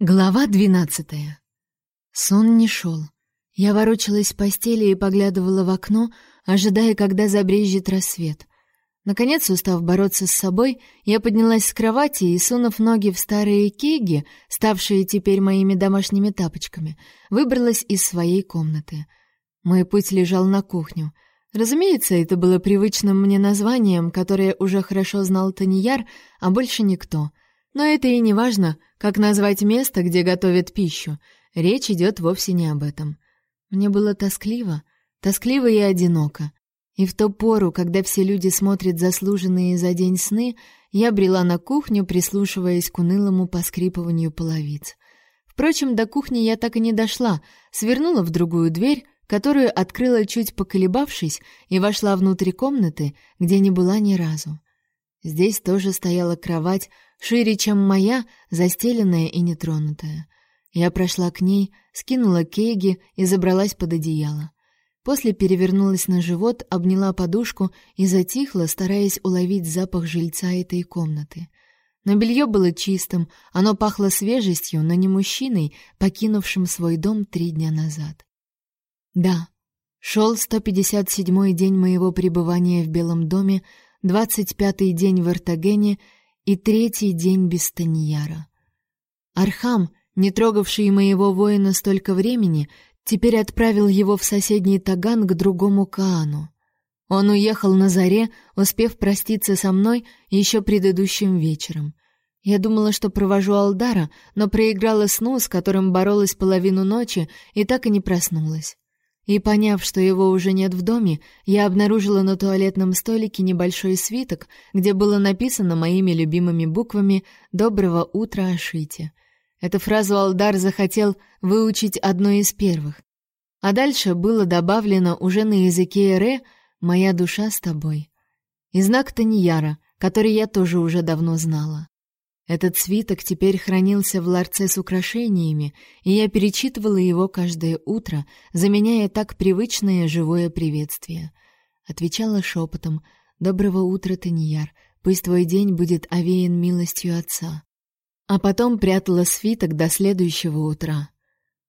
Глава двенадцатая. Сон не шел. Я ворочалась в постели и поглядывала в окно, ожидая, когда забрежет рассвет. Наконец, устав бороться с собой, я поднялась с кровати и, сунув ноги в старые кеги, ставшие теперь моими домашними тапочками, выбралась из своей комнаты. Мой путь лежал на кухню. Разумеется, это было привычным мне названием, которое уже хорошо знал Таньяр, а больше никто — но это и не важно, как назвать место, где готовят пищу. Речь идет вовсе не об этом. Мне было тоскливо, тоскливо и одиноко. И в ту пору, когда все люди смотрят заслуженные за день сны, я брела на кухню, прислушиваясь к унылому поскрипыванию половиц. Впрочем, до кухни я так и не дошла, свернула в другую дверь, которую открыла чуть поколебавшись, и вошла внутрь комнаты, где не была ни разу. Здесь тоже стояла кровать, шире, чем моя, застеленная и нетронутая. Я прошла к ней, скинула кейги и забралась под одеяло. После перевернулась на живот, обняла подушку и затихла, стараясь уловить запах жильца этой комнаты. Но белье было чистым, оно пахло свежестью, но не мужчиной, покинувшим свой дом три дня назад. Да, шел 157-й день моего пребывания в Белом доме, 25-й день в Артагене и третий день без Таньяра. Архам, не трогавший моего воина столько времени, теперь отправил его в соседний Таган к другому Каану. Он уехал на заре, успев проститься со мной еще предыдущим вечером. Я думала, что провожу Алдара, но проиграла сну, с которым боролась половину ночи, и так и не проснулась. И поняв, что его уже нет в доме, я обнаружила на туалетном столике небольшой свиток, где было написано моими любимыми буквами «Доброго утра, Ашите». Эту фразу Алдар захотел выучить одной из первых. А дальше было добавлено уже на языке Эре «Моя душа с тобой». И знак Таньяра, который я тоже уже давно знала. Этот свиток теперь хранился в ларце с украшениями, и я перечитывала его каждое утро, заменяя так привычное живое приветствие. Отвечала шепотом «Доброго утра, Таньяр, пусть твой день будет овеян милостью Отца». А потом прятала свиток до следующего утра.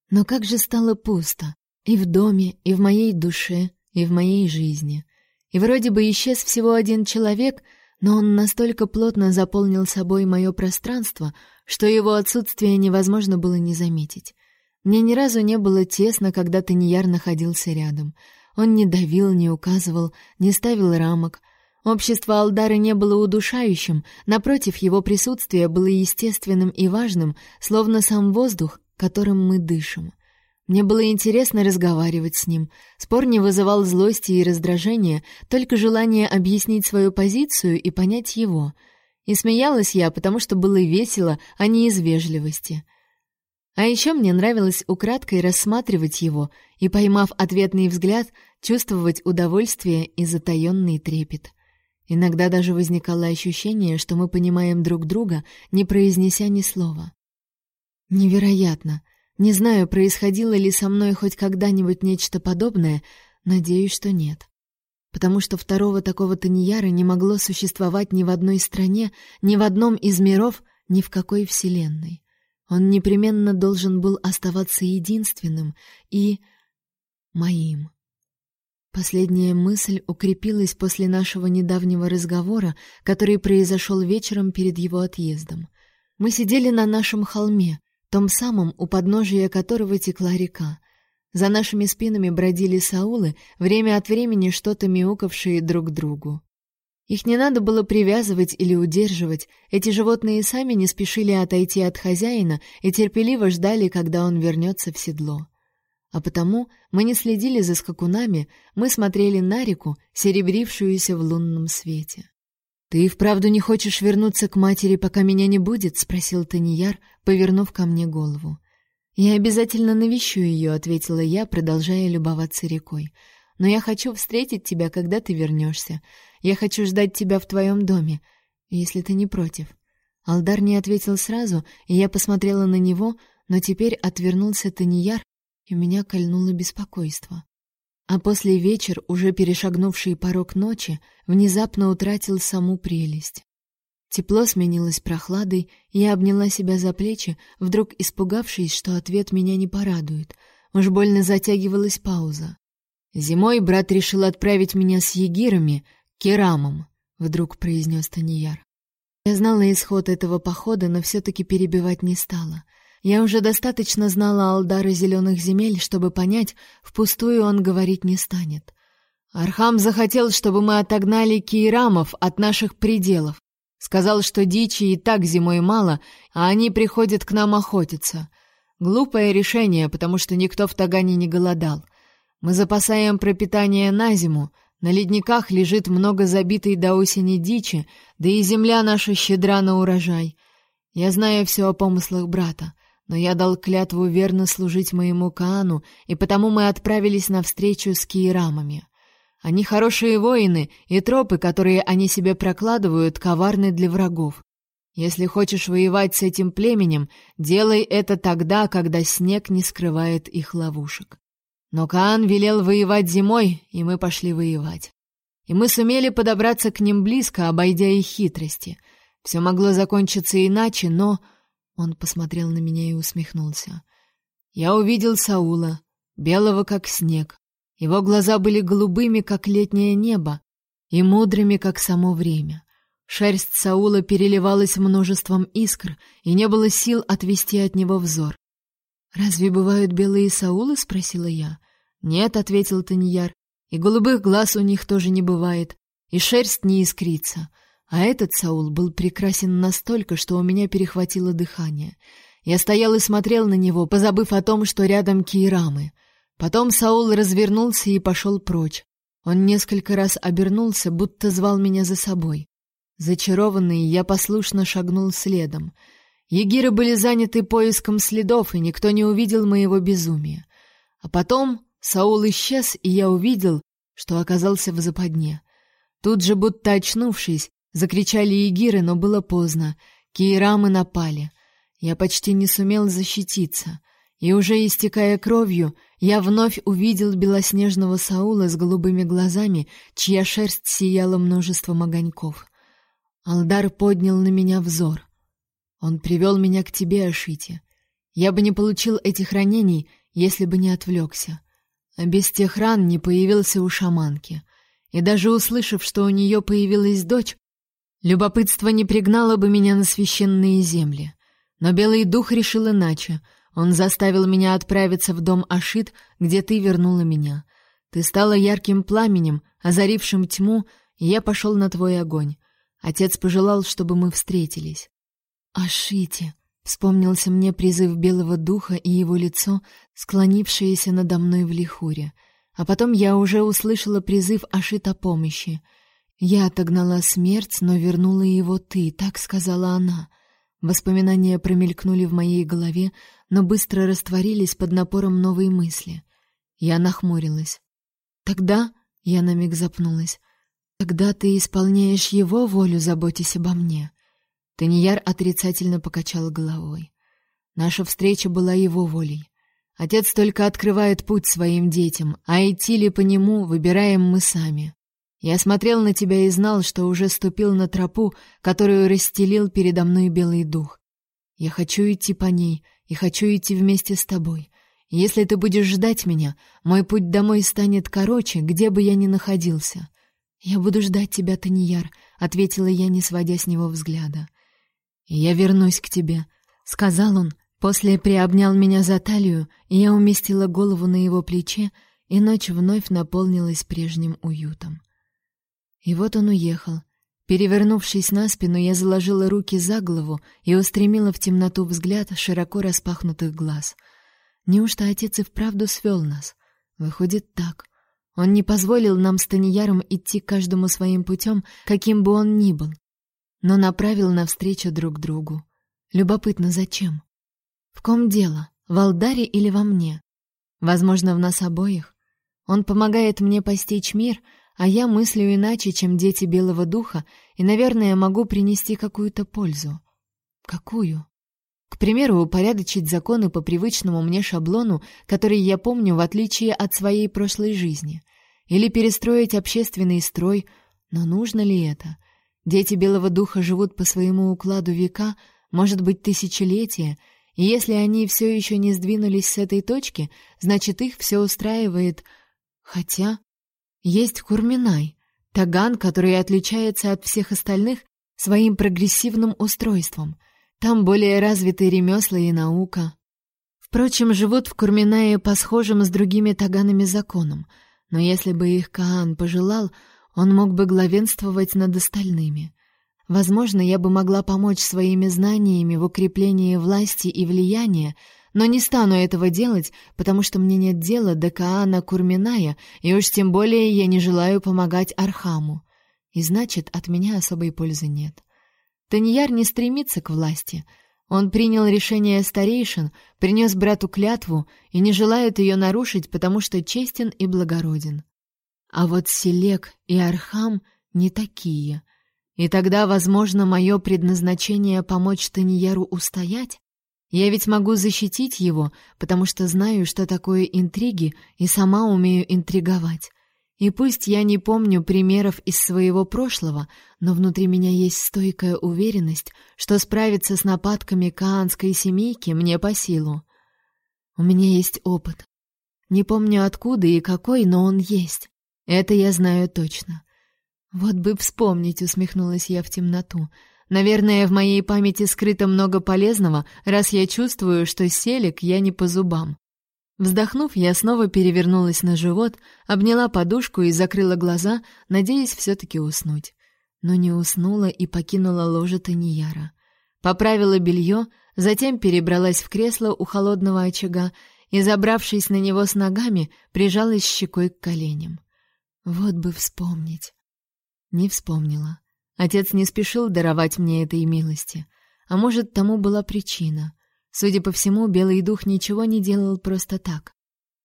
Но как же стало пусто и в доме, и в моей душе, и в моей жизни. И вроде бы исчез всего один человек — но он настолько плотно заполнил собой мое пространство, что его отсутствие невозможно было не заметить. Мне ни разу не было тесно, когда Таньяр находился рядом. Он не давил, не указывал, не ставил рамок. Общество Алдары не было удушающим, напротив, его присутствие было естественным и важным, словно сам воздух, которым мы дышим. Мне было интересно разговаривать с ним. Спор не вызывал злости и раздражения, только желание объяснить свою позицию и понять его. И смеялась я, потому что было весело, а не из вежливости. А еще мне нравилось украдкой рассматривать его и, поймав ответный взгляд, чувствовать удовольствие и затаённый трепет. Иногда даже возникало ощущение, что мы понимаем друг друга, не произнеся ни слова. Невероятно! Не знаю, происходило ли со мной хоть когда-нибудь нечто подобное, надеюсь, что нет. Потому что второго такого Таньяра не могло существовать ни в одной стране, ни в одном из миров, ни в какой вселенной. Он непременно должен был оставаться единственным и... моим. Последняя мысль укрепилась после нашего недавнего разговора, который произошел вечером перед его отъездом. Мы сидели на нашем холме, том самом, у подножия которого текла река. За нашими спинами бродили саулы, время от времени что-то мяукавшие друг другу. Их не надо было привязывать или удерживать, эти животные сами не спешили отойти от хозяина и терпеливо ждали, когда он вернется в седло. А потому мы не следили за скакунами, мы смотрели на реку, серебрившуюся в лунном свете. «Ты и вправду не хочешь вернуться к матери, пока меня не будет?» — спросил Таньяр, повернув ко мне голову. «Я обязательно навещу ее», — ответила я, продолжая любоваться рекой. «Но я хочу встретить тебя, когда ты вернешься. Я хочу ждать тебя в твоем доме, если ты не против». Алдар не ответил сразу, и я посмотрела на него, но теперь отвернулся Таньяр, и меня кольнуло беспокойство. А после вечер, уже перешагнувший порог ночи, внезапно утратил саму прелесть. Тепло сменилось прохладой, я обняла себя за плечи, вдруг испугавшись, что ответ меня не порадует. Уж больно затягивалась пауза. Зимой брат решил отправить меня с егирами к киерамам, вдруг произнес Таньяр. Я знала исход этого похода, но все-таки перебивать не стала. Я уже достаточно знала Алдара зеленых земель, чтобы понять, впустую он говорить не станет. Архам захотел, чтобы мы отогнали киерамов от наших пределов. Сказал, что дичи и так зимой мало, а они приходят к нам охотиться. Глупое решение, потому что никто в Тагане не голодал. Мы запасаем пропитание на зиму, на ледниках лежит много забитой до осени дичи, да и земля наша щедра на урожай. Я знаю все о помыслах брата, но я дал клятву верно служить моему Каану, и потому мы отправились на встречу с киерамами. Они хорошие воины, и тропы, которые они себе прокладывают, коварны для врагов. Если хочешь воевать с этим племенем, делай это тогда, когда снег не скрывает их ловушек. Но Каан велел воевать зимой, и мы пошли воевать. И мы сумели подобраться к ним близко, обойдя их хитрости. Все могло закончиться иначе, но... Он посмотрел на меня и усмехнулся. Я увидел Саула, белого как снег, его глаза были голубыми, как летнее небо, и мудрыми, как само время. Шерсть Саула переливалась множеством искр, и не было сил отвести от него взор. «Разве бывают белые Саулы?» — спросила я. «Нет», — ответил Таньяр, — «и голубых глаз у них тоже не бывает, и шерсть не искрится. А этот Саул был прекрасен настолько, что у меня перехватило дыхание. Я стоял и смотрел на него, позабыв о том, что рядом Кирамы — Потом Саул развернулся и пошел прочь. Он несколько раз обернулся, будто звал меня за собой. Зачарованный, я послушно шагнул следом. Егиры были заняты поиском следов, и никто не увидел моего безумия. А потом Саул исчез, и я увидел, что оказался в западне. Тут же, будто очнувшись, закричали егиры, но было поздно. Киерамы напали. Я почти не сумел защититься. И уже истекая кровью, я вновь увидел белоснежного Саула с голубыми глазами, чья шерсть сияла множеством огоньков. Алдар поднял на меня взор. Он привел меня к тебе, Ашите. Я бы не получил этих ранений, если бы не отвлекся. А без тех ран не появился у шаманки. И даже услышав, что у нее появилась дочь, любопытство не пригнало бы меня на священные земли. Но Белый Дух решил иначе — он заставил меня отправиться в дом Ашит, где ты вернула меня. Ты стала ярким пламенем, озарившим тьму, и я пошел на твой огонь. Отец пожелал, чтобы мы встретились. Ашите, вспомнился мне призыв белого духа и его лицо, склонившееся надо мной в лихуре. А потом я уже услышала призыв Ашит о помощи. Я отогнала смерть, но вернула его ты, так сказала она. Воспоминания промелькнули в моей голове, но быстро растворились под напором новой мысли. Я нахмурилась. Тогда я на миг запнулась. Тогда ты исполняешь его волю, заботясь обо мне. Таньяр отрицательно покачал головой. Наша встреча была его волей. Отец только открывает путь своим детям, а идти ли по нему выбираем мы сами. Я смотрел на тебя и знал, что уже ступил на тропу, которую расстелил передо мной белый дух. Я хочу идти по ней и хочу идти вместе с тобой. Если ты будешь ждать меня, мой путь домой станет короче, где бы я ни находился. Я буду ждать тебя, Таньяр, ответила я, не сводя с него взгляда. Я вернусь к тебе, сказал он, после приобнял меня за талию, и я уместила голову на его плече, и ночь вновь наполнилась прежним уютом. И вот он уехал. Перевернувшись на спину, я заложила руки за голову и устремила в темноту взгляд широко распахнутых глаз. Неужто отец и вправду свел нас? Выходит так. Он не позволил нам с Таньяром идти каждому своим путем, каким бы он ни был, но направил навстречу друг другу. Любопытно, зачем? В ком дело? В Алдаре или во мне? Возможно, в нас обоих. Он помогает мне постичь мир, а я мыслю иначе, чем дети Белого Духа, и, наверное, могу принести какую-то пользу. Какую? К примеру, упорядочить законы по привычному мне шаблону, который я помню в отличие от своей прошлой жизни. Или перестроить общественный строй, но нужно ли это? Дети Белого Духа живут по своему укладу века, может быть, тысячелетия, и если они все еще не сдвинулись с этой точки, значит, их все устраивает. Хотя есть Курминай, Таган, который отличается от всех остальных своим прогрессивным устройством. Там более развиты ремесла и наука. Впрочем, живут в Курминае по схожим с другими таганами законам, но если бы их Каан пожелал, он мог бы главенствовать над остальными. Возможно, я бы могла помочь своими знаниями в укреплении власти и влияния, но не стану этого делать, потому что мне нет дела до Каана Курминая, и уж тем более я не желаю помогать Архаму. И значит, от меня особой пользы нет. Таньяр не стремится к власти. Он принял решение старейшин, принес брату клятву и не желает ее нарушить, потому что честен и благороден. А вот Селек и Архам не такие — и тогда, возможно, мое предназначение помочь Таньяру устоять? Я ведь могу защитить его, потому что знаю, что такое интриги, и сама умею интриговать. И пусть я не помню примеров из своего прошлого, но внутри меня есть стойкая уверенность, что справиться с нападками каанской семейки мне по силам. У меня есть опыт. Не помню откуда и какой, но он есть. Это я знаю точно. Вот бы вспомнить, усмехнулась я в темноту. Наверное, в моей памяти скрыто много полезного, раз я чувствую, что селек я не по зубам. Вздохнув, я снова перевернулась на живот, обняла подушку и закрыла глаза, надеясь все таки уснуть. Но не уснула и покинула ложе Таньяра. Поправила белье, затем перебралась в кресло у холодного очага и, забравшись на него с ногами, прижалась щекой к коленям. Вот бы вспомнить. Не вспомнила. Отец не спешил даровать мне этой милости. А может, тому была причина. Судя по всему, Белый Дух ничего не делал просто так.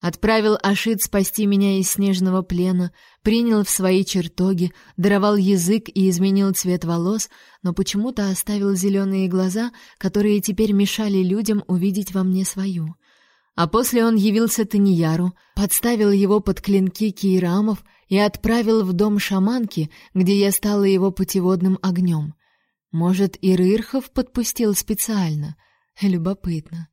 Отправил Ашит спасти меня из снежного плена, принял в свои чертоги, даровал язык и изменил цвет волос, но почему-то оставил зеленые глаза, которые теперь мешали людям увидеть во мне свою. А после он явился Таньяру, подставил его под клинки Кейрамов и отправил в дом шаманки, где я стала его путеводным огнем. Может, и Рырхов подпустил специально. Любопытно.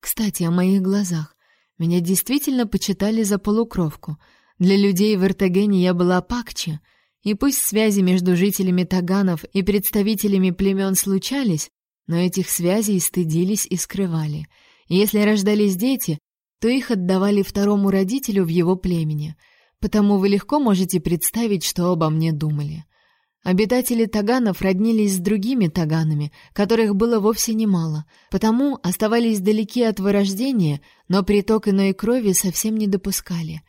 Кстати, о моих глазах. Меня действительно почитали за полукровку. Для людей в Иртагене я была пакче, и пусть связи между жителями Таганов и представителями племен случались, но этих связей стыдились и скрывали. Если рождались дети, то их отдавали второму родителю в его племени — потому вы легко можете представить, что обо мне думали. Обитатели Таганов роднились с другими таганами, которых было вовсе немало, потому оставались далеки от вырождения, но приток иной крови совсем не допускали.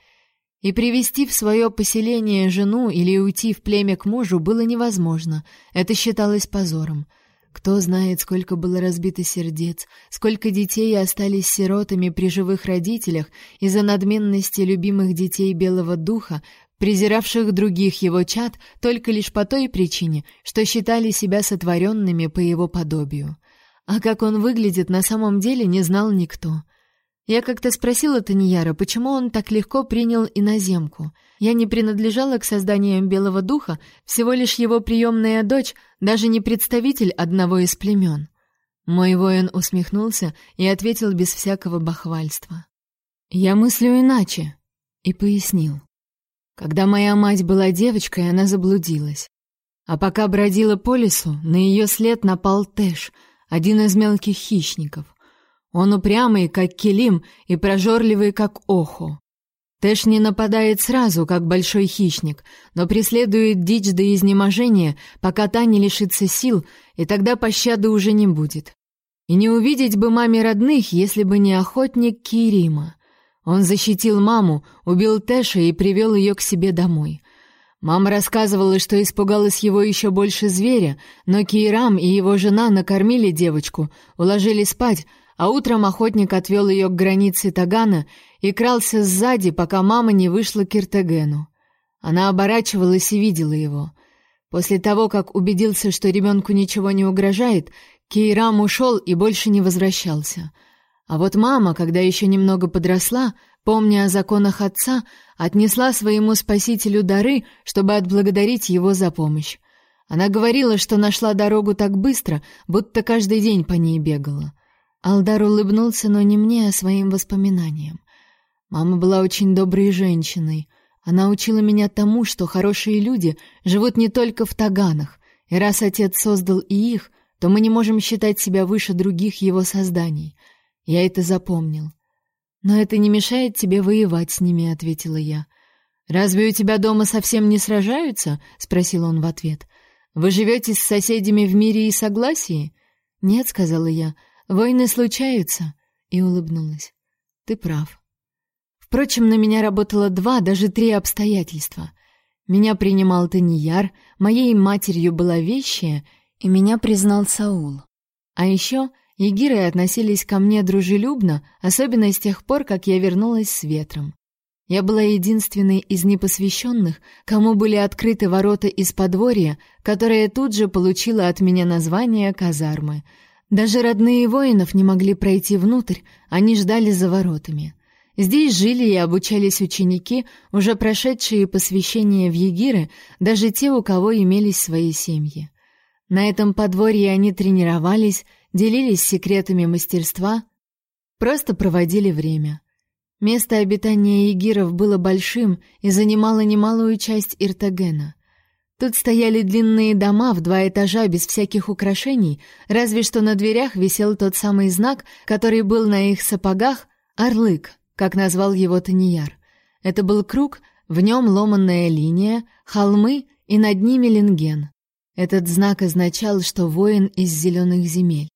И привести в свое поселение жену или уйти в племя к мужу было невозможно, это считалось позором. Кто знает, сколько было разбито сердец, сколько детей остались сиротами при живых родителях из-за надменности любимых детей Белого Духа, презиравших других его чад только лишь по той причине, что считали себя сотворенными по его подобию. А как он выглядит на самом деле, не знал никто — я как-то спросила Таньяра, почему он так легко принял иноземку. Я не принадлежала к созданиям Белого Духа, всего лишь его приемная дочь, даже не представитель одного из племен. Мой воин усмехнулся и ответил без всякого бахвальства. «Я мыслю иначе», и пояснил. Когда моя мать была девочкой, она заблудилась. А пока бродила по лесу, на ее след напал Тэш, один из мелких хищников. Он упрямый, как килим, и прожорливый, как охо. Тэш не нападает сразу, как большой хищник, но преследует дичь до изнеможения, пока та не лишится сил, и тогда пощады уже не будет. И не увидеть бы маме родных, если бы не охотник Кирима. Он защитил маму, убил Тэша и привел ее к себе домой. Мама рассказывала, что испугалась его еще больше зверя, но Кирам и его жена накормили девочку, уложили спать, а утром охотник отвел ее к границе Тагана и крался сзади, пока мама не вышла к Иртегену. Она оборачивалась и видела его. После того, как убедился, что ребенку ничего не угрожает, Кейрам ушел и больше не возвращался. А вот мама, когда еще немного подросла, помня о законах отца, отнесла своему спасителю дары, чтобы отблагодарить его за помощь. Она говорила, что нашла дорогу так быстро, будто каждый день по ней бегала. Алдар улыбнулся, но не мне, а своим воспоминаниям. Мама была очень доброй женщиной. Она учила меня тому, что хорошие люди живут не только в таганах, и раз отец создал и их, то мы не можем считать себя выше других его созданий. Я это запомнил. Но это не мешает тебе воевать с ними, ответила я. Разве у тебя дома совсем не сражаются? спросил он в ответ. Вы живете с соседями в мире и согласии? Нет, сказала я. Войны случаются, и улыбнулась. Ты прав. Впрочем, на меня работало два, даже три обстоятельства. Меня принимал Таньяр, моей матерью была вещая, и меня признал Саул. А еще егиры относились ко мне дружелюбно, особенно с тех пор, как я вернулась с ветром. Я была единственной из непосвященных, кому были открыты ворота из подворья, которое тут же получило от меня название казармы. Даже родные воинов не могли пройти внутрь, они ждали за воротами. Здесь жили и обучались ученики, уже прошедшие посвящение в егиры, даже те, у кого имелись свои семьи. На этом подворье они тренировались, делились секретами мастерства, просто проводили время. Место обитания егиров было большим и занимало немалую часть Иртагена. Тут стояли длинные дома в два этажа без всяких украшений, разве что на дверях висел тот самый знак, который был на их сапогах — орлык, как назвал его Таньяр. Это был круг, в нем ломанная линия, холмы и над ними линген. Этот знак означал, что воин из зеленых земель.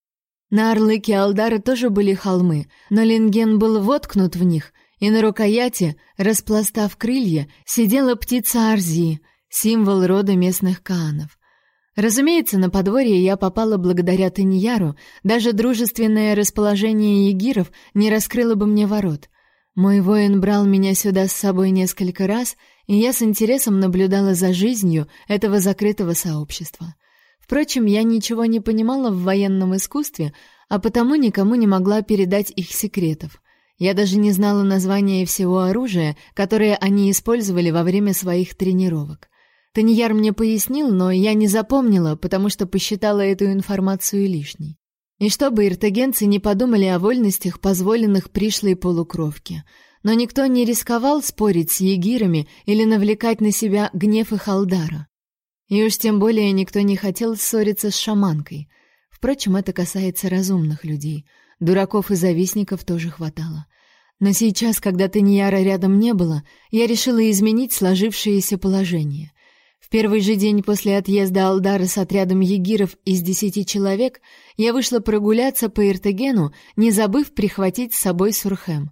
На орлыке Алдара тоже были холмы, но линген был воткнут в них, и на рукояти, распластав крылья, сидела птица Арзии, символ рода местных каанов. Разумеется, на подворье я попала благодаря Таньяру, даже дружественное расположение егиров не раскрыло бы мне ворот. Мой воин брал меня сюда с собой несколько раз, и я с интересом наблюдала за жизнью этого закрытого сообщества. Впрочем, я ничего не понимала в военном искусстве, а потому никому не могла передать их секретов. Я даже не знала названия всего оружия, которое они использовали во время своих тренировок. Таньяр мне пояснил, но я не запомнила, потому что посчитала эту информацию лишней. И чтобы иртагенцы не подумали о вольностях, позволенных пришлой полукровке. Но никто не рисковал спорить с егирами или навлекать на себя гнев их Алдара. И уж тем более никто не хотел ссориться с шаманкой. Впрочем, это касается разумных людей. Дураков и завистников тоже хватало. Но сейчас, когда Таньяра рядом не было, я решила изменить сложившееся положение. Первый же день после отъезда Алдара с отрядом егиров из десяти человек я вышла прогуляться по Иртегену, не забыв прихватить с собой Сурхем.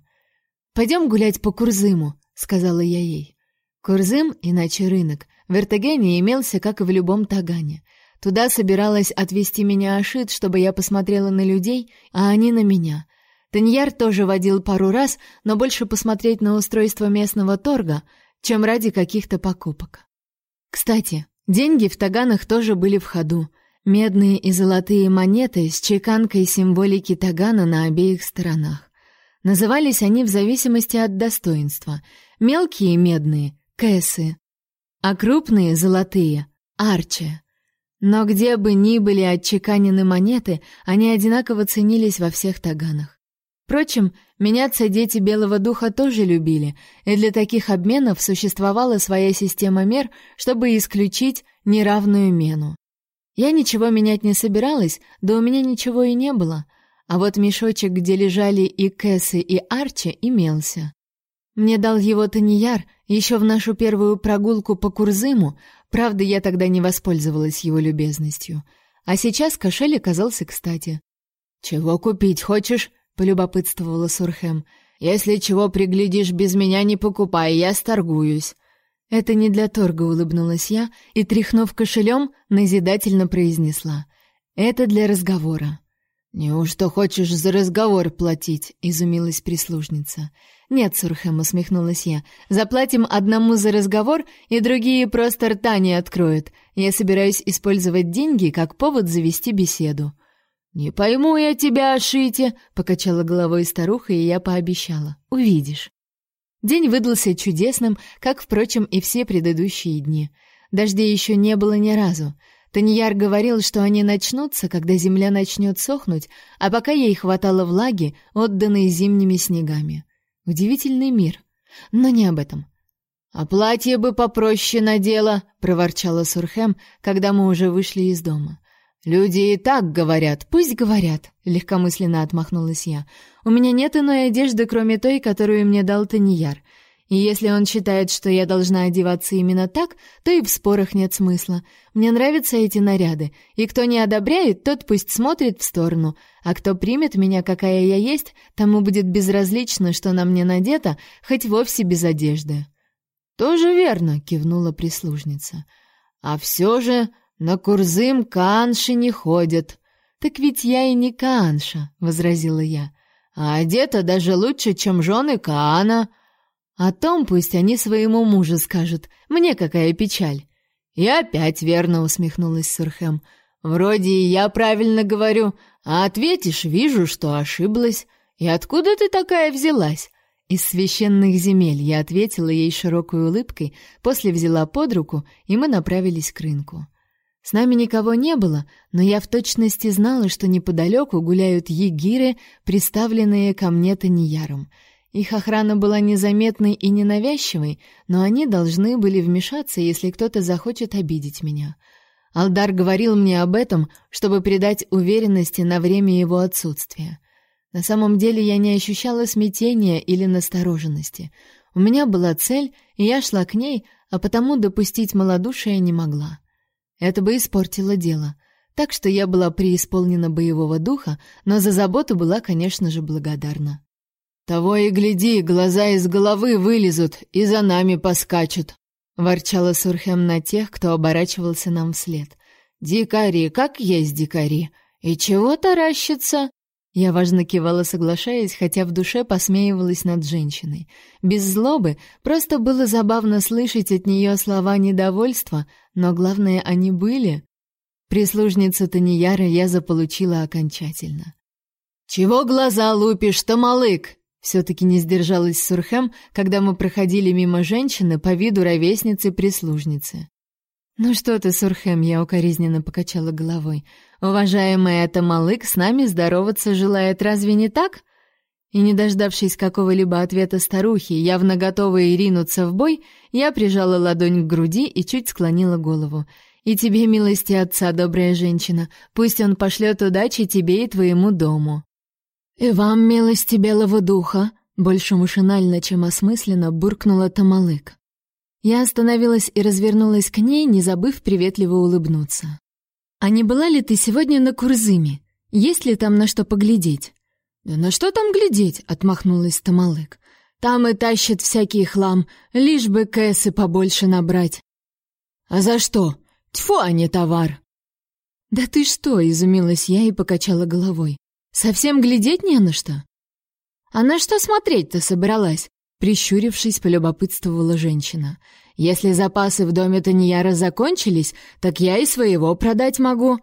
«Пойдем гулять по Курзыму», — сказала я ей. Курзым, иначе рынок, в Иртегене имелся, как и в любом Тагане. Туда собиралась отвезти меня Ашит, чтобы я посмотрела на людей, а они на меня — Таньяр тоже водил пару раз, но больше посмотреть на устройство местного торга, чем ради каких-то покупок. Кстати, деньги в таганах тоже были в ходу. Медные и золотые монеты с чеканкой символики тагана на обеих сторонах. Назывались они в зависимости от достоинства. Мелкие медные — кэсы, а крупные золотые — арчи. Но где бы ни были отчеканены монеты, они одинаково ценились во всех таганах. Впрочем, меняться дети Белого Духа тоже любили, и для таких обменов существовала своя система мер, чтобы исключить неравную мену. Я ничего менять не собиралась, да у меня ничего и не было, а вот мешочек, где лежали и Кэссы, и Арчи, имелся. Мне дал его Таньяр еще в нашу первую прогулку по Курзыму, правда, я тогда не воспользовалась его любезностью. А сейчас кошель оказался кстати. «Чего купить хочешь?» Полюбопытствовала Сурхем. Если чего приглядишь без меня, не покупай, я сторгуюсь. Это не для торга, улыбнулась я и тряхнув кошелем, назидательно произнесла: "Это для разговора". «Неужто хочешь за разговор платить?» — изумилась прислужница. «Нет, Сурхем», — усмехнулась я, — «заплатим одному за разговор, и другие просто рта не откроют. Я собираюсь использовать деньги как повод завести беседу». «Не пойму я тебя, Ашите!» — покачала головой старуха, и я пообещала. «Увидишь». День выдался чудесным, как, впрочем, и все предыдущие дни. Дождей еще не было ни разу. Таньяр говорил, что они начнутся, когда земля начнет сохнуть, а пока ей хватало влаги, отданной зимними снегами. Удивительный мир. Но не об этом. «А платье бы попроще надела», — проворчала Сурхем, когда мы уже вышли из дома. «Люди и так говорят, пусть говорят», — легкомысленно отмахнулась я. «У меня нет иной одежды, кроме той, которую мне дал Таньяр. И если он считает, что я должна одеваться именно так, то и в спорах нет смысла. Мне нравятся эти наряды, и кто не одобряет, тот пусть смотрит в сторону, а кто примет меня, какая я есть, тому будет безразлично, что на мне надето, хоть вовсе без одежды». «Тоже верно», — кивнула прислужница. «А все же на Курзым каанши не ходят». «Так ведь я и не каанша», — возразила я. «А одета даже лучше, чем жены Каана». «О том пусть они своему мужу скажут. Мне какая печаль». «И опять верно», — усмехнулась Сурхем. «Вроде и я правильно говорю, а ответишь, вижу, что ошиблась. И откуда ты такая взялась? «Из священных земель», — я ответила ей широкой улыбкой, после взяла под руку, и мы направились к рынку. С нами никого не было, но я в точности знала, что неподалеку гуляют егиры, представленные ко мне Таньяром. Их охрана была незаметной и ненавязчивой, но они должны были вмешаться, если кто-то захочет обидеть меня. Алдар говорил мне об этом, чтобы придать уверенности на время его отсутствия. На самом деле я не ощущала смятения или настороженности. У меня была цель, и я шла к ней, а потому допустить малодушия не могла. Это бы испортило дело. Так что я была преисполнена боевого духа, но за заботу была, конечно же, благодарна. «Того и гляди, глаза из головы вылезут и за нами поскачут», — ворчала Сурхем на тех, кто оборачивался нам вслед. «Дикари, как есть дикари! И чего таращится?» Я важно кивала, соглашаясь, хотя в душе посмеивалась над женщиной. Без злобы, просто было забавно слышать от нее слова недовольства, но главное, они были. Прислужницу Таньяра я заполучила окончательно. «Чего глаза лупишь-то, малык?» Все-таки не сдержалась Сурхем, когда мы проходили мимо женщины по виду ровесницы-прислужницы. «Ну что ты, Сурхем?» — я укоризненно покачала головой. «Уважаемая Тамалык с нами здороваться желает, разве не так?» И, не дождавшись какого-либо ответа старухи, явно готовой ринуться в бой, я прижала ладонь к груди и чуть склонила голову. «И тебе, милости отца, добрая женщина, пусть он пошлет удачи тебе и твоему дому». «И вам, милости белого духа», — больше машинально, чем осмысленно, буркнула Тамалык. Я остановилась и развернулась к ней, не забыв приветливо улыбнуться. «А не была ли ты сегодня на Курзыме? Есть ли там на что поглядеть?» «Да на что там глядеть?» — отмахнулась Тамалык. «Там и тащат всякий хлам, лишь бы кэсы побольше набрать». «А за что? Тьфу, а не товар!» «Да ты что?» — изумилась я и покачала головой. «Совсем глядеть не на что?» «А на что смотреть-то собралась?» Прищурившись, полюбопытствовала женщина. «Если запасы в доме Таньяра закончились, так я и своего продать могу.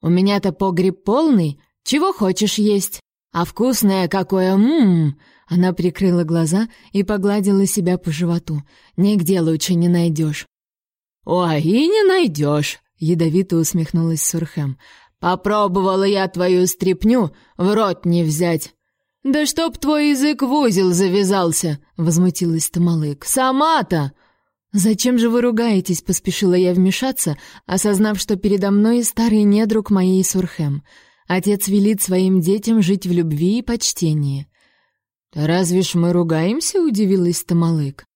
У меня-то погреб полный, чего хочешь есть. А вкусное какое, ммм!» Она прикрыла глаза и погладила себя по животу. «Нигде лучше не найдешь». «Ой, и не найдешь!» — ядовито усмехнулась Сурхем. «Попробовала я твою стряпню, в рот не взять. «Да чтоб твой язык в узел завязался!» — возмутилась Тамалык. «Сама-то!» «Зачем же вы ругаетесь?» — поспешила я вмешаться, осознав, что передо мной старый недруг моей Сурхем. Отец велит своим детям жить в любви и почтении. «Да разве ж мы ругаемся?» — удивилась Тамалык.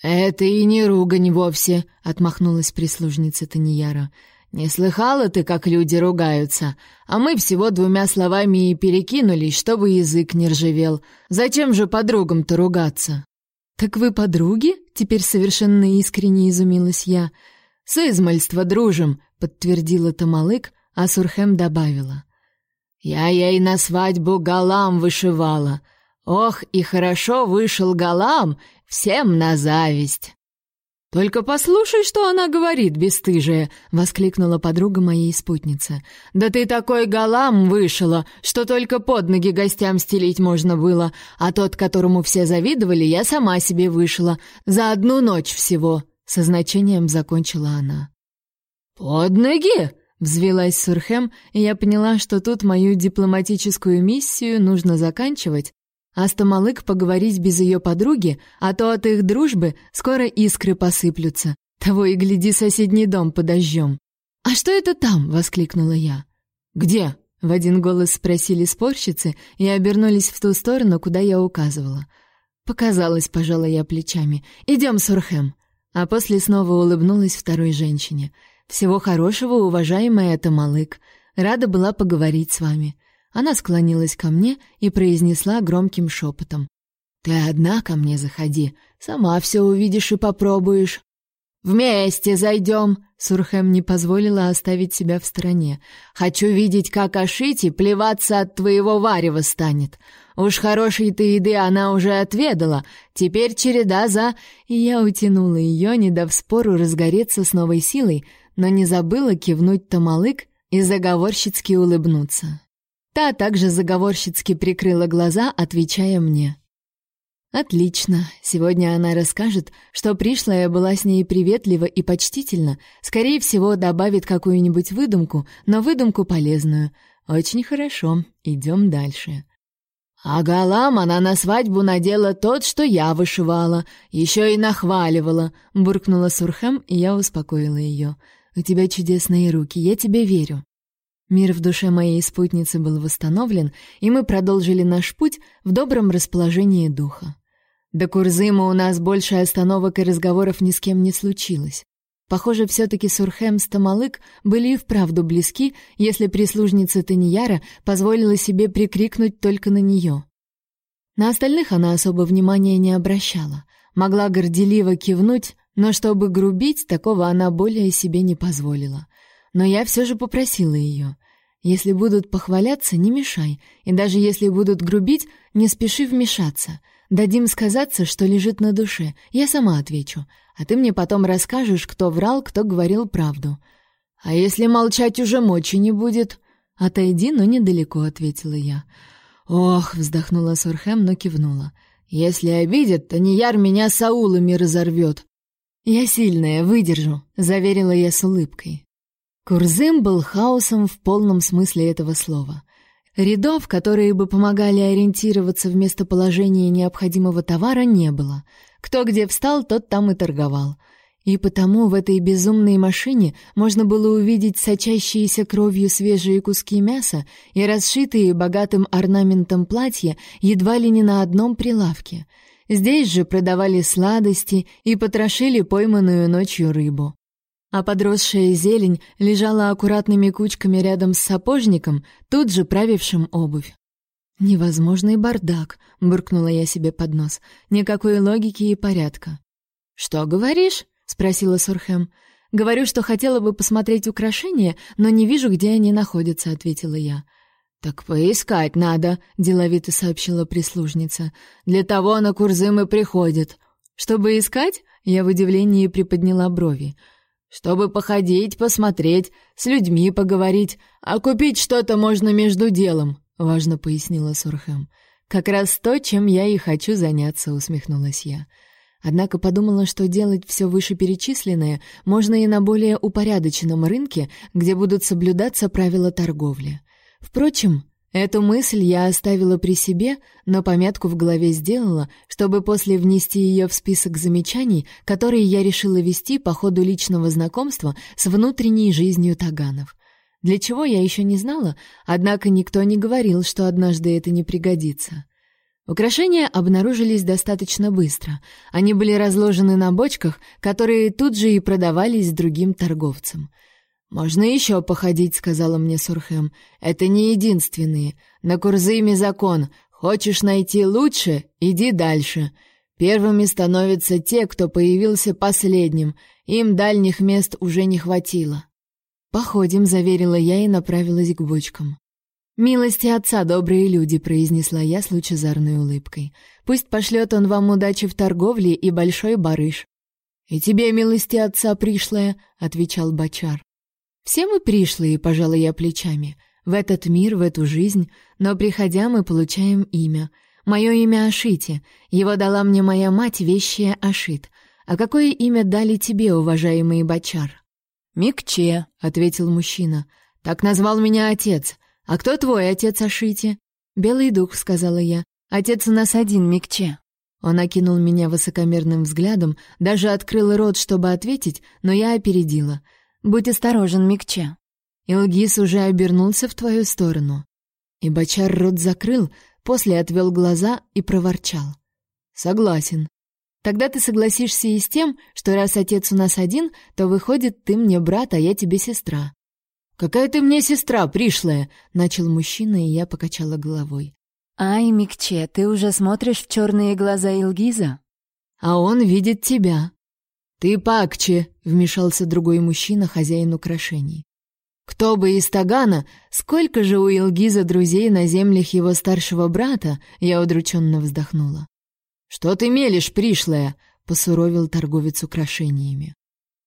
«Это и не ругань вовсе», — отмахнулась прислужница Таньяра. «Не слыхала ты, как люди ругаются? А мы всего двумя словами и перекинулись, чтобы язык не ржавел. Зачем же подругам-то ругаться?» «Так вы подруги?» — теперь совершенно искренне изумилась я. «С измальства дружим», — подтвердила Тамалык, а Сурхем добавила. «Я ей на свадьбу галам вышивала. Ох, и хорошо вышел галам, всем на зависть». «Только послушай, что она говорит, бесстыжая!» — воскликнула подруга моей спутницы. «Да ты такой галам вышла, что только под ноги гостям стелить можно было, а тот, которому все завидовали, я сама себе вышла. За одну ночь всего!» — со значением закончила она. «Под ноги!» — взвелась Сурхем, и я поняла, что тут мою дипломатическую миссию нужно заканчивать, а Стамалык поговорить без ее подруги, а то от их дружбы скоро искры посыплются. Того и гляди, соседний дом подожжем. «А что это там?» — воскликнула я. «Где?» — в один голос спросили спорщицы и обернулись в ту сторону, куда я указывала. Показалось, пожала я плечами. «Идем, Сурхем». А после снова улыбнулась второй женщине. «Всего хорошего, уважаемая Тамалык. Рада была поговорить с вами». Она склонилась ко мне и произнесла громким шепотом. «Ты одна ко мне заходи, сама все увидишь и попробуешь». «Вместе зайдем!» Сурхем не позволила оставить себя в стороне. «Хочу видеть, как Ашити плеваться от твоего варева станет. Уж хорошей-то еды она уже отведала, теперь череда за...» И я утянула ее, не дав спору разгореться с новой силой, но не забыла кивнуть Тамалык и заговорщицки улыбнуться. Та также заговорщицки прикрыла глаза, отвечая мне. Отлично. Сегодня она расскажет, что пришлая была с ней приветлива и почтительна, скорее всего, добавит какую-нибудь выдумку, но выдумку полезную. Очень хорошо. Идем дальше. А галам она на свадьбу надела тот, что я вышивала, еще и нахваливала, буркнула Сурхам, и я успокоила ее. У тебя чудесные руки, я тебе верю. Мир в душе моей спутницы был восстановлен, и мы продолжили наш путь в добром расположении духа. До Курзыма у нас больше остановок и разговоров ни с кем не случилось. Похоже, все-таки Сурхем с Тамалык были и вправду близки, если прислужница Таньяра позволила себе прикрикнуть только на нее. На остальных она особо внимания не обращала. Могла горделиво кивнуть, но чтобы грубить, такого она более себе не позволила. Но я все же попросила ее. Если будут похваляться, не мешай, и даже если будут грубить, не спеши вмешаться — Дадим сказаться, что лежит на душе. Я сама отвечу. А ты мне потом расскажешь, кто врал, кто говорил правду. А если молчать уже мочи не будет? Отойди, но недалеко, ответила я. Ох, вздохнула Сурхем, но кивнула. Если обидят, то Нияр меня саулами разорвет. Я сильная, выдержу, заверила я с улыбкой. Курзым был хаосом в полном смысле этого слова. Рядов, которые бы помогали ориентироваться в местоположении необходимого товара, не было. Кто где встал, тот там и торговал. И потому в этой безумной машине можно было увидеть сочащиеся кровью свежие куски мяса и расшитые богатым орнаментом платья едва ли не на одном прилавке. Здесь же продавали сладости и потрошили пойманную ночью рыбу а подросшая зелень лежала аккуратными кучками рядом с сапожником, тут же правившим обувь. «Невозможный бардак», — буркнула я себе под нос. «Никакой логики и порядка». «Что говоришь?» — спросила Сурхем. «Говорю, что хотела бы посмотреть украшения, но не вижу, где они находятся», — ответила я. «Так поискать надо», — деловито сообщила прислужница. «Для того на Курзым и приходит». «Чтобы искать?» — я в удивлении приподняла брови. Чтобы походить, посмотреть, с людьми поговорить, а купить что-то можно между делом, важно пояснила Сурхэм. Как раз то, чем я и хочу заняться, усмехнулась я. Однако подумала, что делать все вышеперечисленное можно и на более упорядоченном рынке, где будут соблюдаться правила торговли. Впрочем, Эту мысль я оставила при себе, но пометку в голове сделала, чтобы после внести ее в список замечаний, которые я решила вести по ходу личного знакомства с внутренней жизнью таганов. Для чего я еще не знала, однако никто не говорил, что однажды это не пригодится. Украшения обнаружились достаточно быстро. Они были разложены на бочках, которые тут же и продавались другим торговцам — «Можно еще походить», — сказала мне Сурхем. «Это не единственные. На Курзыме закон. Хочешь найти лучше — иди дальше. Первыми становятся те, кто появился последним. Им дальних мест уже не хватило». «Походим», — заверила я и направилась к бочкам. «Милости отца, добрые люди», — произнесла я с лучезарной улыбкой. «Пусть пошлет он вам удачи в торговле и большой барыш». «И тебе милости отца пришлая», — отвечал бочар. Все мы пришлые, пожалуй, я плечами. В этот мир, в эту жизнь, но приходя, мы получаем имя. Мое имя Ашити. Его дала мне моя мать, вещая Ашит. А какое имя дали тебе, уважаемый Бачар? «Микче», — ответил мужчина. «Так назвал меня отец. А кто твой отец Ашити?» «Белый дух», — сказала я. «Отец у нас один, Микче». Он окинул меня высокомерным взглядом, даже открыл рот, чтобы ответить, но я опередила. «Будь осторожен, Микче». Илгис уже обернулся в твою сторону. И бочар рот закрыл, после отвел глаза и проворчал. «Согласен. Тогда ты согласишься и с тем, что раз отец у нас один, то выходит, ты мне брат, а я тебе сестра. Какая ты мне сестра, пришлая, начал мужчина, и я покачала головой. Ай, Микче, ты уже смотришь в черные глаза Илгиза? А он видит тебя. Ты пакче, вмешался другой мужчина, хозяин украшений. Кто бы из Тагана, сколько же у Илгиза друзей на землях его старшего брата, я удрученно вздохнула. «Что ты мелешь, пришлая?» — посуровил торговец украшениями.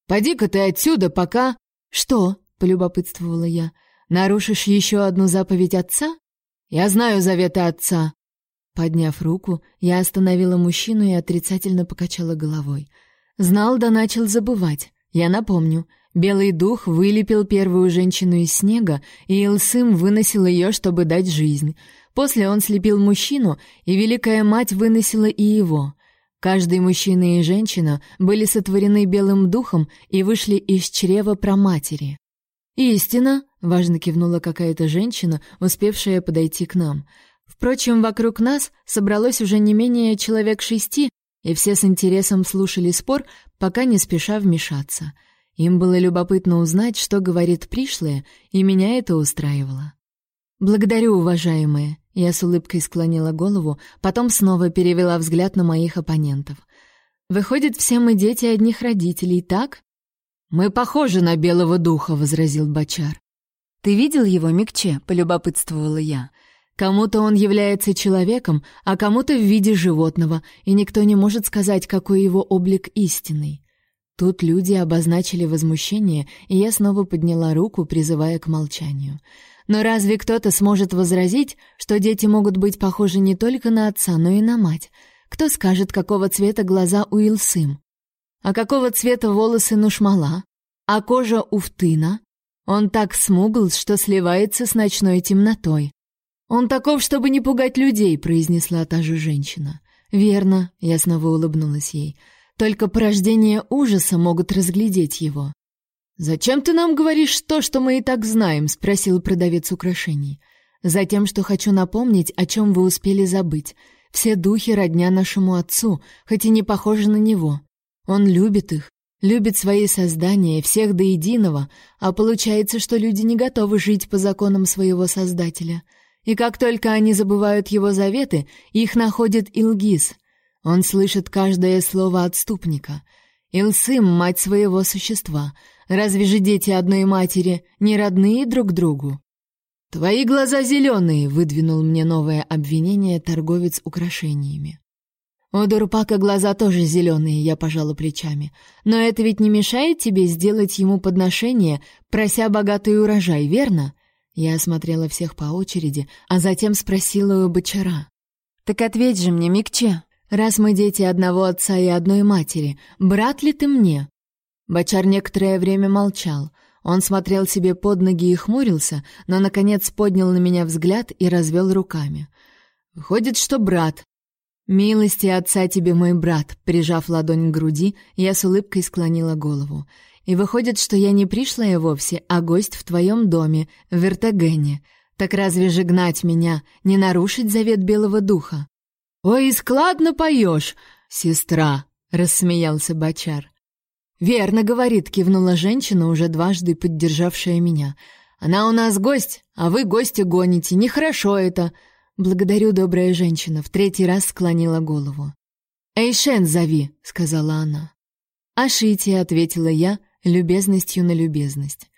«Поди-ка ты отсюда, пока...» «Что?» — полюбопытствовала я. «Нарушишь еще одну заповедь отца?» «Я знаю заветы отца». Подняв руку, я остановила мужчину и отрицательно покачала головой. Знал да начал забывать. Я напомню. Белый дух вылепил первую женщину из снега, и Илсым выносил ее, чтобы дать жизнь. После он слепил мужчину, и Великая Мать выносила и его. Каждый мужчина и женщина были сотворены белым духом и вышли из чрева праматери. «Истина!» — важно кивнула какая-то женщина, успевшая подойти к нам. Впрочем, вокруг нас собралось уже не менее человек шести, и все с интересом слушали спор, пока не спеша вмешаться. Им было любопытно узнать, что говорит пришлая, и меня это устраивало. «Благодарю, уважаемые!» Я с улыбкой склонила голову, потом снова перевела взгляд на моих оппонентов. «Выходит, все мы дети одних родителей, так?» «Мы похожи на белого духа», — возразил Бачар. «Ты видел его, Микче?» — полюбопытствовала я. «Кому-то он является человеком, а кому-то в виде животного, и никто не может сказать, какой его облик истинный». Тут люди обозначили возмущение, и я снова подняла руку, призывая к молчанию. Но разве кто-то сможет возразить, что дети могут быть похожи не только на отца, но и на мать? Кто скажет, какого цвета глаза у Илсым? А какого цвета волосы Нушмала? А кожа у? Он так смугл, что сливается с ночной темнотой. Он таков, чтобы не пугать людей, произнесла та же женщина. Верно, я снова улыбнулась ей. Только порождение ужаса могут разглядеть его. «Зачем ты нам говоришь то, что мы и так знаем?» — спросил продавец украшений. «Затем, что хочу напомнить, о чем вы успели забыть. Все духи родня нашему отцу, хоть и не похожи на него. Он любит их, любит свои создания, всех до единого, а получается, что люди не готовы жить по законам своего Создателя. И как только они забывают его заветы, их находит Илгиз. Он слышит каждое слово отступника. Илсым — мать своего существа — Разве же дети одной матери не родные друг другу? Твои глаза зеленые, выдвинул мне новое обвинение торговец украшениями. У Дурпака глаза тоже зеленые, я пожала плечами. Но это ведь не мешает тебе сделать ему подношение, прося богатый урожай, верно? Я осмотрела всех по очереди, а затем спросила у бочара. Так ответь же мне, Микче, раз мы дети одного отца и одной матери, брат ли ты мне? Бочар некоторое время молчал. Он смотрел себе под ноги и хмурился, но наконец поднял на меня взгляд и развел руками. Выходит, что брат. Милости отца тебе, мой брат, прижав ладонь к груди, я с улыбкой склонила голову. И выходит, что я не пришлая вовсе, а гость в твоем доме, в Вертагене. Так разве же гнать меня, не нарушить завет белого духа? Ой, складно поешь, сестра, рассмеялся Бачар. «Верно, — говорит, — кивнула женщина, уже дважды поддержавшая меня. Она у нас гость, а вы гости гоните. Нехорошо это!» «Благодарю, добрая женщина», — в третий раз склонила голову. «Эйшен зови», — сказала она. «Ашити», — ответила я, любезностью на любезность.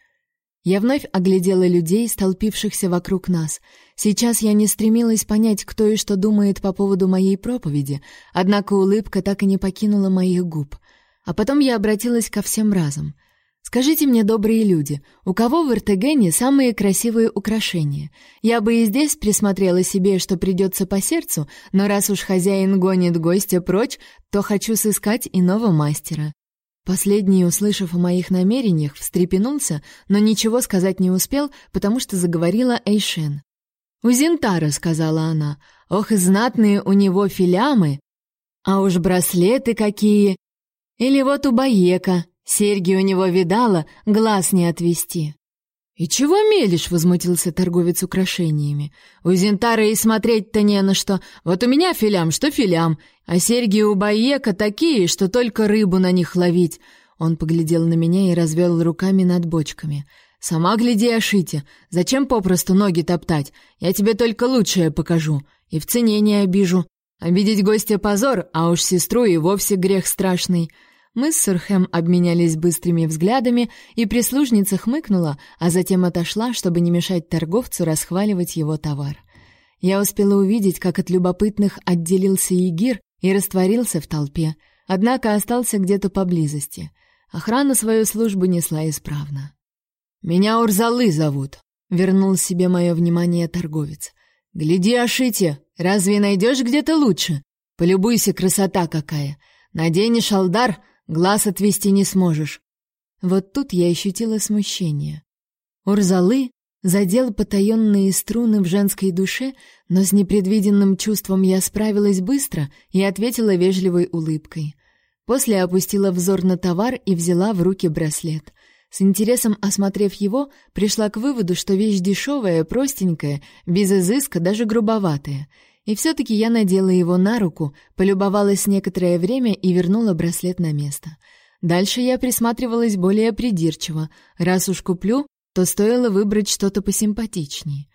Я вновь оглядела людей, столпившихся вокруг нас. Сейчас я не стремилась понять, кто и что думает по поводу моей проповеди, однако улыбка так и не покинула моих губ — а потом я обратилась ко всем разом. Скажите мне, добрые люди, у кого в Иртегене самые красивые украшения? Я бы и здесь присмотрела себе, что придется по сердцу, но раз уж хозяин гонит гостя прочь, то хочу сыскать иного мастера. Последний, услышав о моих намерениях, встрепенулся, но ничего сказать не успел, потому что заговорила Эйшен. «У Зентара», — сказала она, — «ох и знатные у него филямы! А уж браслеты какие! Или вот у Баека, серьги у него видала, глаз не отвести». «И чего мелешь?» — возмутился торговец украшениями. «У Зентара и смотреть-то не на что. Вот у меня филям, что филям, а серьги у Баека такие, что только рыбу на них ловить». Он поглядел на меня и развел руками над бочками. «Сама гляди, ошите. Зачем попросту ноги топтать? Я тебе только лучшее покажу. И в цене не обижу. Обидеть гостя позор, а уж сестру и вовсе грех страшный». Мы с Сурхем обменялись быстрыми взглядами, и прислужница хмыкнула, а затем отошла, чтобы не мешать торговцу расхваливать его товар. Я успела увидеть, как от любопытных отделился Егир и растворился в толпе, однако остался где-то поблизости. Охрана свою службу несла исправно. «Меня Урзалы зовут», — вернул себе мое внимание торговец. «Гляди, Ашите, разве найдешь где-то лучше? Полюбуйся, красота какая! Наденешь алдар, Глаз отвести не сможешь. Вот тут я ощутила смущение. Урзалы задел потаенные струны в женской душе, но с непредвиденным чувством я справилась быстро и ответила вежливой улыбкой. После опустила взор на товар и взяла в руки браслет. С интересом осмотрев его, пришла к выводу, что вещь дешевая, простенькая, без изыска, даже грубоватая — и все-таки я надела его на руку, полюбовалась некоторое время и вернула браслет на место. Дальше я присматривалась более придирчиво. Раз уж куплю, то стоило выбрать что-то посимпатичнее.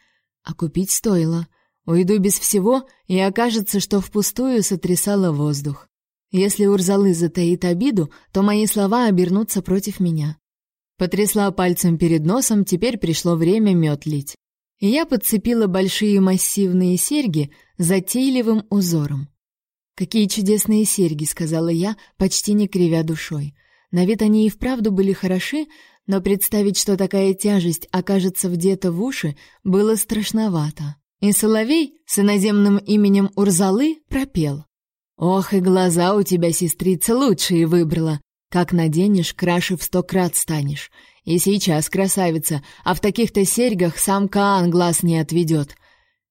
А купить стоило. Уйду без всего, и окажется, что впустую сотрясала воздух. Если Урзалы затаит обиду, то мои слова обернутся против меня. Потрясла пальцем перед носом, теперь пришло время мед лить и я подцепила большие массивные серьги затейливым узором. «Какие чудесные серьги!» — сказала я, почти не кривя душой. На вид они и вправду были хороши, но представить, что такая тяжесть окажется где-то в уши, было страшновато. И соловей с иноземным именем Урзалы пропел. «Ох, и глаза у тебя, сестрица, лучшие выбрала. Как наденешь, краше в сто крат станешь. И сейчас красавица, а в таких-то серьгах сам Каан глаз не отведет.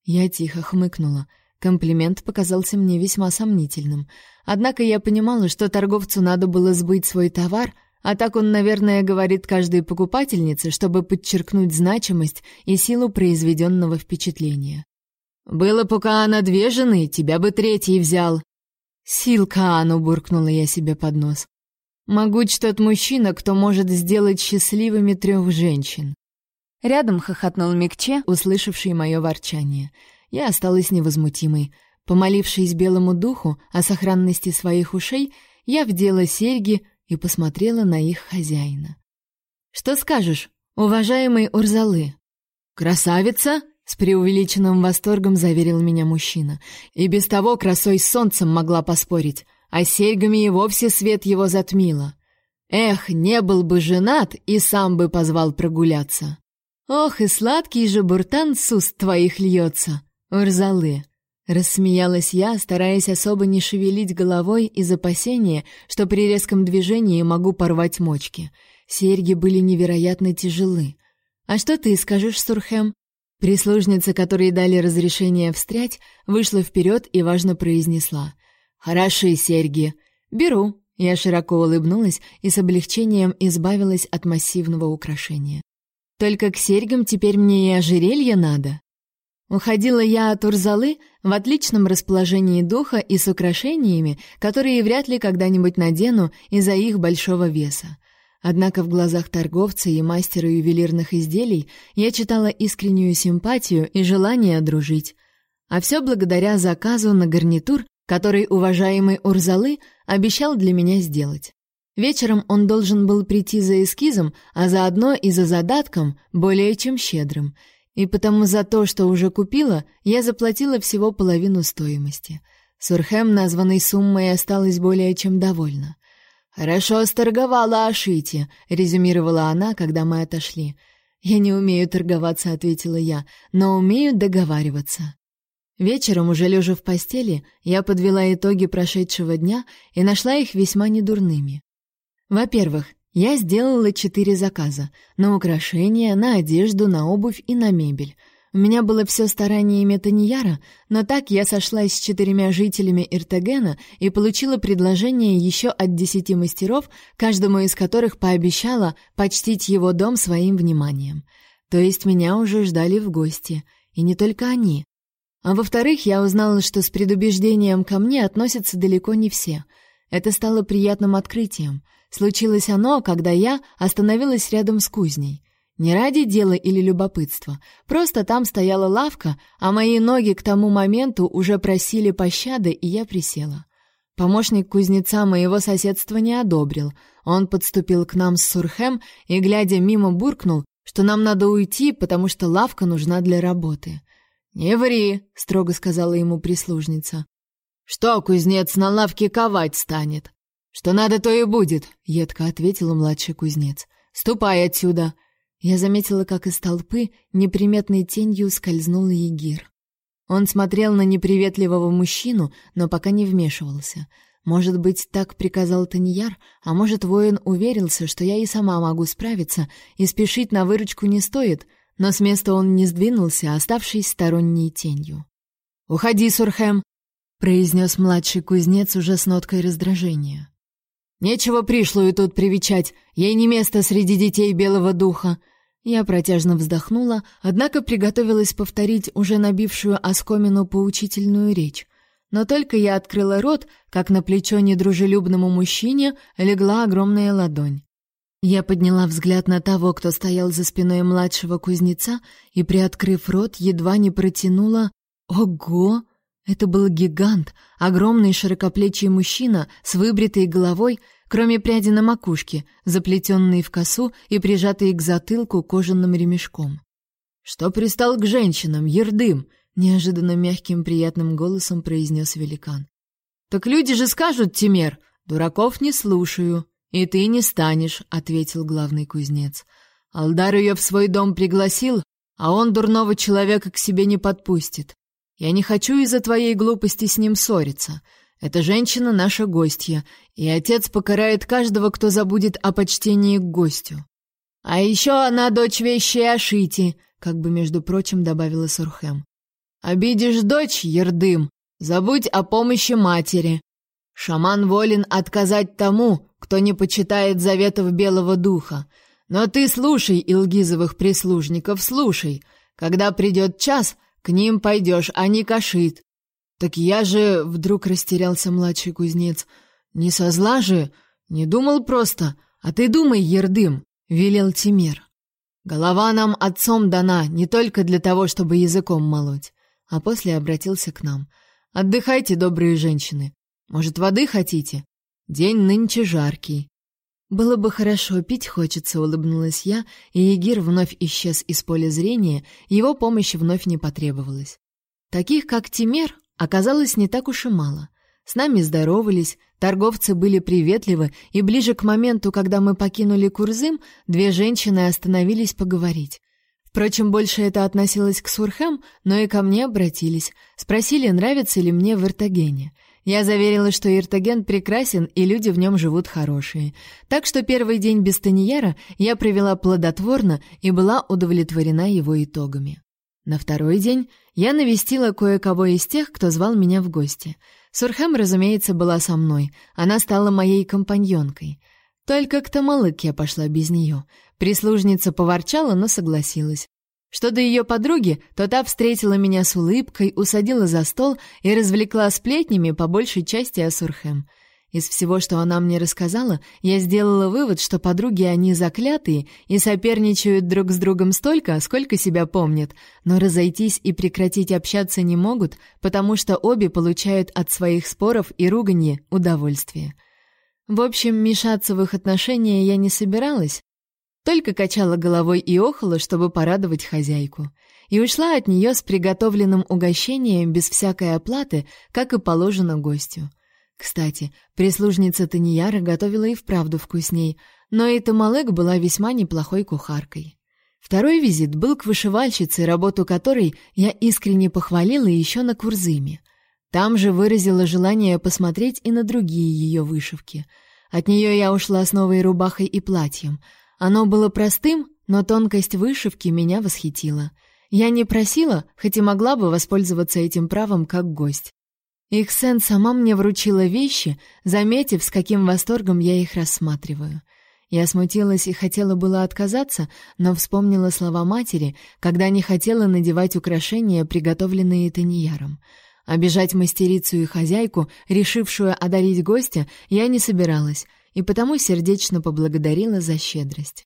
Я тихо хмыкнула. Комплимент показался мне весьма сомнительным. Однако я понимала, что торговцу надо было сбыть свой товар, а так он, наверное, говорит каждой покупательнице, чтобы подчеркнуть значимость и силу произведенного впечатления. «Было бы Каана две жены, тебя бы третий взял». «Сил Каану!» — буркнула я себе под нос. Могуч тот мужчина, кто может сделать счастливыми трех женщин. Рядом хохотнул Микче, услышавший мое ворчание. Я осталась невозмутимой. Помолившись белому духу о сохранности своих ушей, я вдела серьги и посмотрела на их хозяина. «Что скажешь, уважаемый Урзалы?» «Красавица!» — с преувеличенным восторгом заверил меня мужчина. «И без того красой с солнцем могла поспорить а серьгами и вовсе свет его затмило. Эх, не был бы женат и сам бы позвал прогуляться. Ох, и сладкий же буртан с уст твоих льется, Урзалы. Рассмеялась я, стараясь особо не шевелить головой из опасения, что при резком движении могу порвать мочки. Серьги были невероятно тяжелы. «А что ты скажешь, Сурхем?» Прислужница, которой дали разрешение встрять, вышла вперед и важно произнесла. «Хороши серьги. Беру». Я широко улыбнулась и с облегчением избавилась от массивного украшения. «Только к серьгам теперь мне и ожерелье надо». Уходила я от Урзалы в отличном расположении духа и с украшениями, которые вряд ли когда-нибудь надену из-за их большого веса. Однако в глазах торговца и мастера ювелирных изделий я читала искреннюю симпатию и желание дружить. А все благодаря заказу на гарнитур, который уважаемый Урзалы обещал для меня сделать. Вечером он должен был прийти за эскизом, а заодно и за задатком, более чем щедрым. И потому за то, что уже купила, я заплатила всего половину стоимости. Сурхем названной суммой осталась более чем довольна. «Хорошо сторговала Ашити», — резюмировала она, когда мы отошли. «Я не умею торговаться», — ответила я, — «но умею договариваться». Вечером, уже лежа в постели, я подвела итоги прошедшего дня и нашла их весьма недурными. Во-первых, я сделала четыре заказа: на украшения, на одежду, на обувь и на мебель. У меня было все стараниями Таньяра, но так я сошлась с четырьмя жителями Иртагена и получила предложение еще от десяти мастеров, каждому из которых пообещала почтить его дом своим вниманием. То есть меня уже ждали в гости, и не только они. А во-вторых, я узнала, что с предубеждением ко мне относятся далеко не все. Это стало приятным открытием. Случилось оно, когда я остановилась рядом с кузней. Не ради дела или любопытства, просто там стояла лавка, а мои ноги к тому моменту уже просили пощады, и я присела. Помощник кузнеца моего соседства не одобрил. Он подступил к нам с Сурхем и, глядя мимо, буркнул, что нам надо уйти, потому что лавка нужна для работы. «Не ври», — строго сказала ему прислужница. «Что кузнец на лавке ковать станет?» «Что надо, то и будет», — едко ответил младший кузнец. «Ступай отсюда. Я заметила, как из толпы неприметной тенью скользнул Егир. Он смотрел на неприветливого мужчину, но пока не вмешивался. Может быть, так приказал Таньяр, а может, воин уверился, что я и сама могу справиться, и спешить на выручку не стоит, но с места он не сдвинулся, оставшись сторонней тенью. «Уходи, Сурхэм!» — произнес младший кузнец уже с ноткой раздражения. «Нечего пришлую тут привечать, ей не место среди детей Белого Духа!» Я протяжно вздохнула, однако приготовилась повторить уже набившую оскомину поучительную речь. Но только я открыла рот, как на плечо недружелюбному мужчине легла огромная ладонь. Я подняла взгляд на того, кто стоял за спиной младшего кузнеца, и, приоткрыв рот, едва не протянула «Ого!» Это был гигант, огромный широкоплечий мужчина с выбритой головой, кроме пряди на макушке, заплетенные в косу и прижатые к затылку кожаным ремешком. «Что пристал к женщинам, ердым?» — неожиданно мягким приятным голосом произнес великан. «Так люди же скажут, Тимер, дураков не слушаю, и ты не станешь», — ответил главный кузнец. «Алдар ее в свой дом пригласил, а он дурного человека к себе не подпустит. Я не хочу из-за твоей глупости с ним ссориться. Эта женщина наша гостья, и отец покарает каждого, кто забудет о почтении к гостю. А еще она дочь вещей Ашити, как бы между прочим добавила Сурхем. Обидишь дочь, Ердым, забудь о помощи матери. Шаман волен отказать тому, кто не почитает заветов Белого Духа. Но ты слушай, Илгизовых прислужников, слушай. Когда придет час, к ним пойдешь, а не кашит. Так я же, вдруг растерялся младший кузнец, не со зла же, не думал просто, а ты думай, Ердым, велел Тимир. Голова нам отцом дана не только для того, чтобы языком молоть, а после обратился к нам. Отдыхайте, добрые женщины. Может, воды хотите? День нынче жаркий. Было бы хорошо, пить хочется, улыбнулась я, и Егир вновь исчез из поля зрения, его помощи вновь не потребовалась. Таких, как Тимир, Оказалось, не так уж и мало. С нами здоровались, торговцы были приветливы, и ближе к моменту, когда мы покинули Курзым, две женщины остановились поговорить. Впрочем, больше это относилось к Сурхам, но и ко мне обратились, спросили, нравится ли мне в Иртагене. Я заверила, что Иртаген прекрасен и люди в нем живут хорошие. Так что первый день без Таньяра я провела плодотворно и была удовлетворена его итогами. На второй день я навестила кое-кого из тех, кто звал меня в гости. Сурхам, разумеется, была со мной. Она стала моей компаньонкой. Только к Тамалык я пошла без нее. Прислужница поворчала, но согласилась. Что до ее подруги, то та встретила меня с улыбкой, усадила за стол и развлекла сплетнями по большей части о Сурхэм. Из всего, что она мне рассказала, я сделала вывод, что подруги они заклятые и соперничают друг с другом столько, сколько себя помнят, но разойтись и прекратить общаться не могут, потому что обе получают от своих споров и ругани удовольствие. В общем, мешаться в их отношения я не собиралась, только качала головой и охала, чтобы порадовать хозяйку. И ушла от нее с приготовленным угощением без всякой оплаты, как и положено гостю. Кстати, прислужница Таньяра готовила и вправду вкусней, но и Тамалек была весьма неплохой кухаркой. Второй визит был к вышивальщице, работу которой я искренне похвалила еще на Курзыме. Там же выразила желание посмотреть и на другие ее вышивки. От нее я ушла с новой рубахой и платьем. Оно было простым, но тонкость вышивки меня восхитила. Я не просила, хоть и могла бы воспользоваться этим правом как гость. Ихсен сама мне вручила вещи, заметив, с каким восторгом я их рассматриваю. Я смутилась и хотела было отказаться, но вспомнила слова матери, когда не хотела надевать украшения, приготовленные Таньяром. Обижать мастерицу и хозяйку, решившую одарить гостя, я не собиралась, и потому сердечно поблагодарила за щедрость.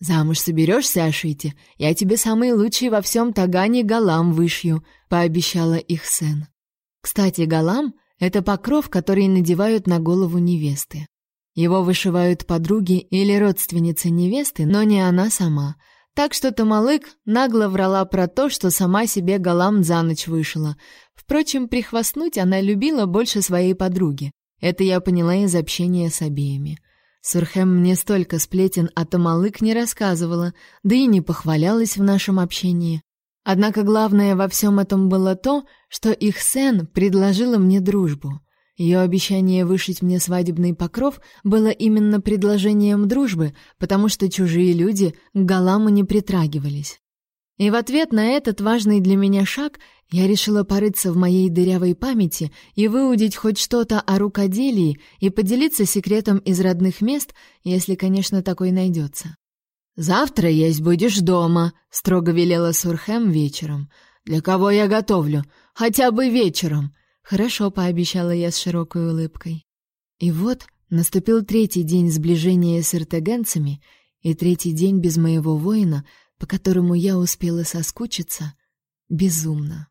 «Замуж соберешься, Ашити? Я тебе самый лучший во всем Тагане галам вышью», — пообещала их сын. Кстати, галам — это покров, который надевают на голову невесты. Его вышивают подруги или родственницы невесты, но не она сама. Так что Тамалык нагло врала про то, что сама себе галам за ночь вышила. Впрочем, прихвастнуть она любила больше своей подруги. Это я поняла из общения с обеими. Сурхем мне столько сплетен о Тамалык не рассказывала, да и не похвалялась в нашем общении. Однако главное во всем этом было то, что их сын предложила мне дружбу. Ее обещание вышить мне свадебный покров было именно предложением дружбы, потому что чужие люди к Галаму не притрагивались. И в ответ на этот важный для меня шаг я решила порыться в моей дырявой памяти и выудить хоть что-то о рукоделии и поделиться секретом из родных мест, если, конечно, такой найдется. «Завтра есть будешь дома», — строго велела Сурхем вечером. «Для кого я готовлю? Хотя бы вечером». «Хорошо», — пообещала я с широкой улыбкой. И вот наступил третий день сближения с иртегенцами и третий день без моего воина, по которому я успела соскучиться безумно.